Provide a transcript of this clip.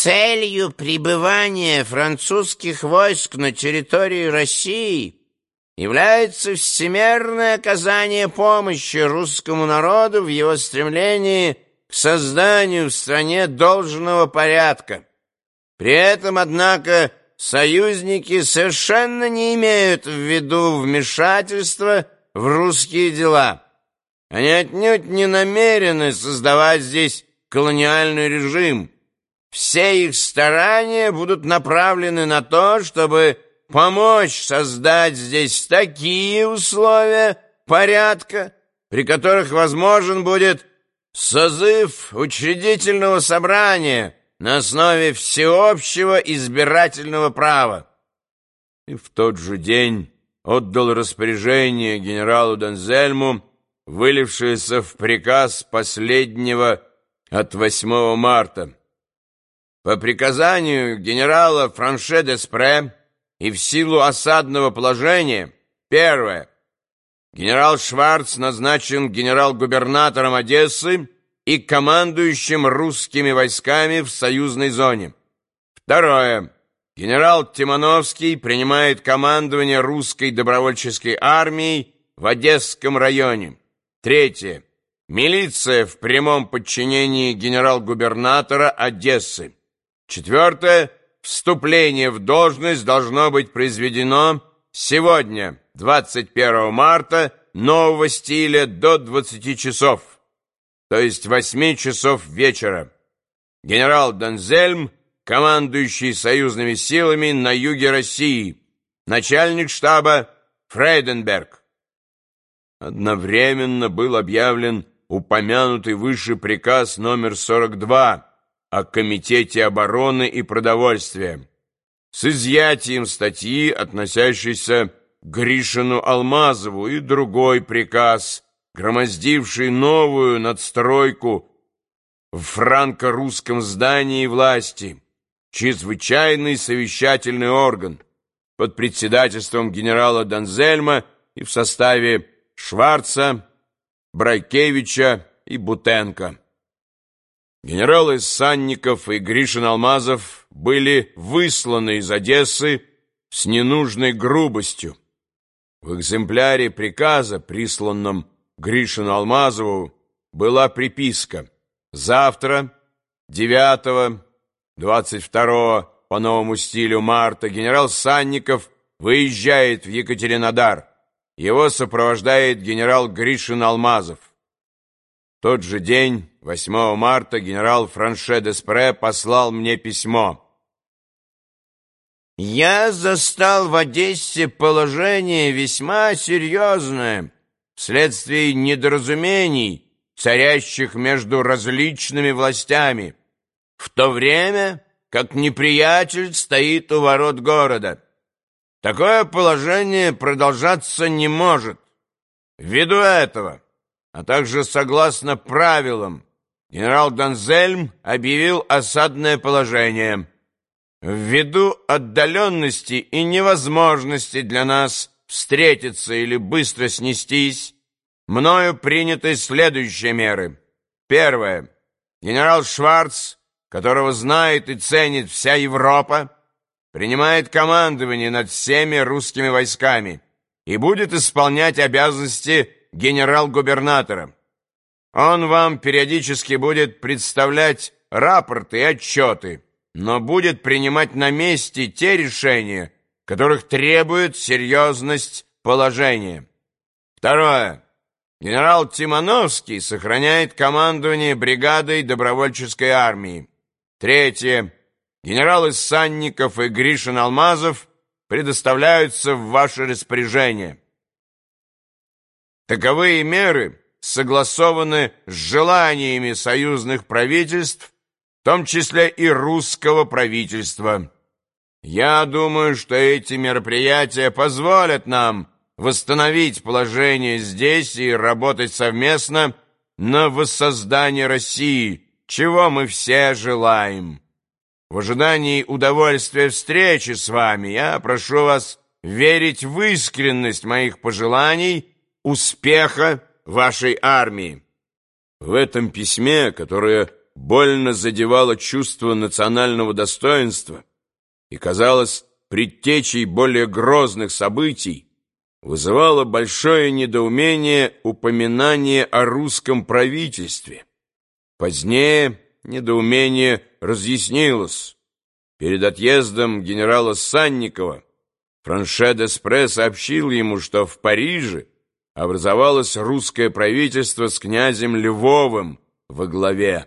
Целью пребывания французских войск на территории России является всемерное оказание помощи русскому народу в его стремлении к созданию в стране должного порядка. При этом, однако, союзники совершенно не имеют в виду вмешательства в русские дела. Они отнюдь не намерены создавать здесь колониальный режим. Все их старания будут направлены на то, чтобы помочь создать здесь такие условия порядка, при которых возможен будет созыв учредительного собрания на основе всеобщего избирательного права. И в тот же день отдал распоряжение генералу Донзельму, вылившееся в приказ последнего от 8 марта. По приказанию генерала Франше де Спре и в силу осадного положения, первое, генерал Шварц назначен генерал-губернатором Одессы и командующим русскими войсками в союзной зоне. Второе. Генерал Тимановский принимает командование русской добровольческой армией в Одесском районе. Третье. Милиция в прямом подчинении генерал-губернатора Одессы. Четвертое. Вступление в должность должно быть произведено сегодня, 21 марта, нового стиля до 20 часов, то есть 8 часов вечера. Генерал Донзельм, командующий союзными силами на юге России, начальник штаба Фрейденберг. Одновременно был объявлен упомянутый выше приказ номер 42 о Комитете обороны и продовольствия с изъятием статьи, относящейся к Гришину Алмазову, и другой приказ, громоздивший новую надстройку в франко-русском здании власти, чрезвычайный совещательный орган под председательством генерала Донзельма и в составе Шварца, Брайкевича и Бутенко. Генералы Санников и Гришин Алмазов были высланы из Одессы с ненужной грубостью. В экземпляре приказа, присланном Гришину Алмазову, была приписка «Завтра, 9 22 по новому стилю марта, генерал Санников выезжает в Екатеринодар. Его сопровождает генерал Гришин Алмазов тот же день, 8 марта, генерал Франше де Спре послал мне письмо. «Я застал в Одессе положение весьма серьезное вследствие недоразумений, царящих между различными властями, в то время как неприятель стоит у ворот города. Такое положение продолжаться не может. Ввиду этого...» а также согласно правилам, генерал Донзельм объявил осадное положение. Ввиду отдаленности и невозможности для нас встретиться или быстро снестись, мною приняты следующие меры. Первое. Генерал Шварц, которого знает и ценит вся Европа, принимает командование над всеми русскими войсками и будет исполнять обязанности генерал-губернатора. Он вам периодически будет представлять рапорты и отчеты, но будет принимать на месте те решения, которых требует серьезность положения. Второе. Генерал Тимановский сохраняет командование бригадой добровольческой армии. Третье. Генералы Санников и Гришин Алмазов предоставляются в ваше распоряжение. Таковые меры согласованы с желаниями союзных правительств, в том числе и русского правительства. Я думаю, что эти мероприятия позволят нам восстановить положение здесь и работать совместно на воссоздание России, чего мы все желаем. В ожидании удовольствия встречи с вами я прошу вас верить в искренность моих пожеланий успеха вашей армии. В этом письме, которое больно задевало чувство национального достоинства и, казалось, предтечей более грозных событий, вызывало большое недоумение упоминание о русском правительстве. Позднее недоумение разъяснилось. Перед отъездом генерала Санникова Франше Деспре сообщил ему, что в Париже образовалось русское правительство с князем Львовым во главе.